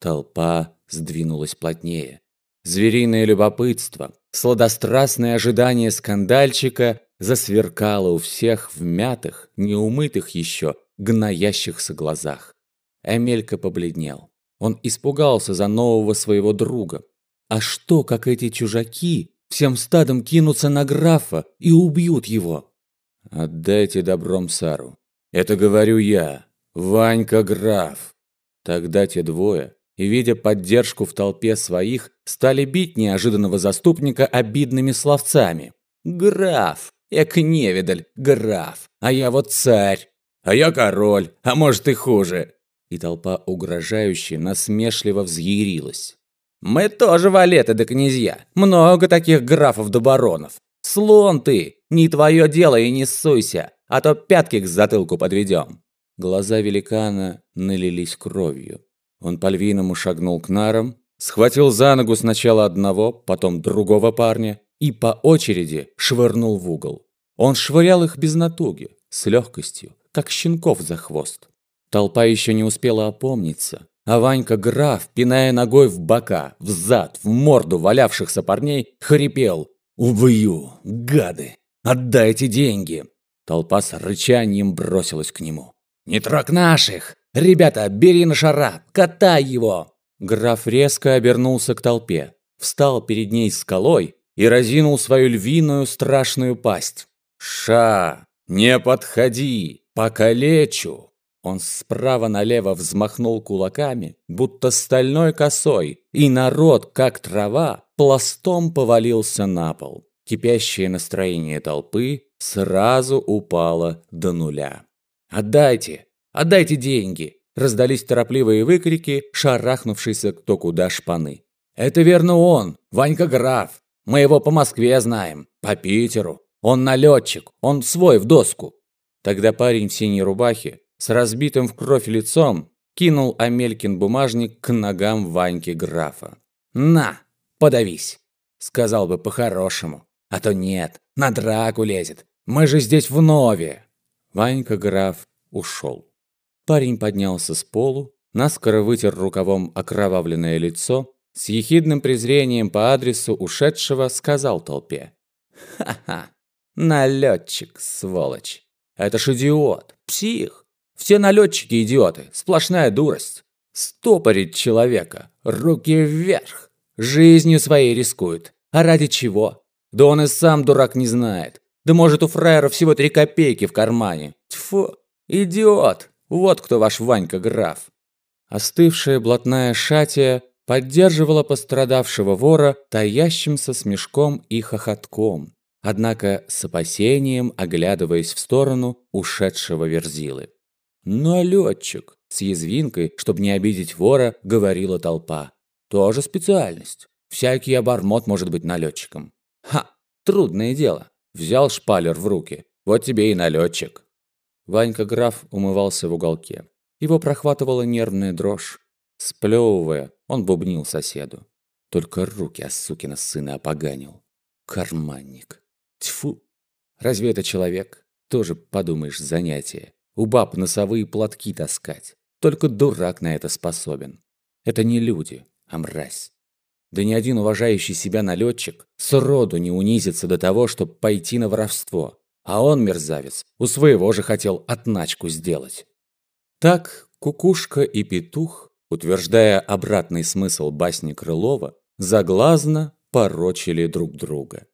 Толпа сдвинулась плотнее. Звериное любопытство, сладострастное ожидание скандальчика засверкало у всех в мятых, неумытых еще, гноящихся глазах. Эмелька побледнел. Он испугался за нового своего друга. А что, как эти чужаки всем стадом кинутся на графа и убьют его? Отдайте добром Сару. Это говорю я, Ванька граф. Тогда те двое, и видя поддержку в толпе своих, стали бить неожиданного заступника обидными словцами. Граф, эк невидаль, граф, а я вот царь, а я король, а может и хуже. И толпа угрожающе, насмешливо взъярилась. Мы тоже валеты да князья. Много таких графов да баронов. Слон ты, не твое дело и не ссуйся, а то пятки к затылку подведем. Глаза великана налились кровью. Он по-львиному шагнул к нарам, схватил за ногу сначала одного, потом другого парня и по очереди швырнул в угол. Он швырял их без натуги, с легкостью, как щенков за хвост. Толпа еще не успела опомниться, а Ванька граф, пиная ногой в бока, в зад, в морду валявшихся парней, хрипел «Убью, гады! Отдайте деньги!» Толпа с рычанием бросилась к нему. «Не трог наших! Ребята, бери на шара, катай его!» Граф резко обернулся к толпе, встал перед ней скалой и разинул свою львиную страшную пасть. «Ша! Не подходи! Покалечу!» Он справа налево взмахнул кулаками, будто стальной косой, и народ, как трава, пластом повалился на пол. Кипящее настроение толпы сразу упало до нуля. «Отдайте! Отдайте деньги!» Раздались торопливые выкрики, шарахнувшиеся кто куда шпаны. «Это верно он, Ванька Граф. Мы его по Москве знаем, по Питеру. Он налетчик, он свой в доску». Тогда парень в синей рубахе с разбитым в кровь лицом кинул Амелькин бумажник к ногам Ваньки графа. «На, подавись!» Сказал бы по-хорошему. А то нет, на драку лезет. Мы же здесь в Нове. Ванька граф ушел. Парень поднялся с полу, наскоро вытер рукавом окровавленное лицо, с ехидным презрением по адресу ушедшего сказал толпе. «Ха-ха, налетчик, сволочь! Это ж идиот, псих! Все налетчики идиоты, сплошная дурость. Стопорить человека, руки вверх. Жизнью своей рискует. А ради чего? Да он и сам дурак не знает. Да может у фраера всего три копейки в кармане. Тьфу, идиот. Вот кто ваш Ванька граф. Остывшая блатная шатия поддерживала пострадавшего вора таящимся смешком и хохотком, однако с опасением оглядываясь в сторону ушедшего верзилы. «Налетчик!» – с язвинкой, чтобы не обидеть вора, говорила толпа. «Тоже специальность. Всякий обормот может быть налетчиком». «Ха! Трудное дело. Взял шпалер в руки. Вот тебе и налетчик». Ванька граф умывался в уголке. Его прохватывала нервная дрожь. Сплевывая, он бубнил соседу. Только руки от сукина сына опоганил. Карманник. Тьфу! Разве это человек? Тоже, подумаешь, занятие. У баб носовые платки таскать. Только дурак на это способен. Это не люди, а мразь. Да ни один уважающий себя налетчик сроду не унизится до того, чтобы пойти на воровство. А он, мерзавец, у своего же хотел отначку сделать. Так кукушка и петух, утверждая обратный смысл басни Крылова, заглазно порочили друг друга.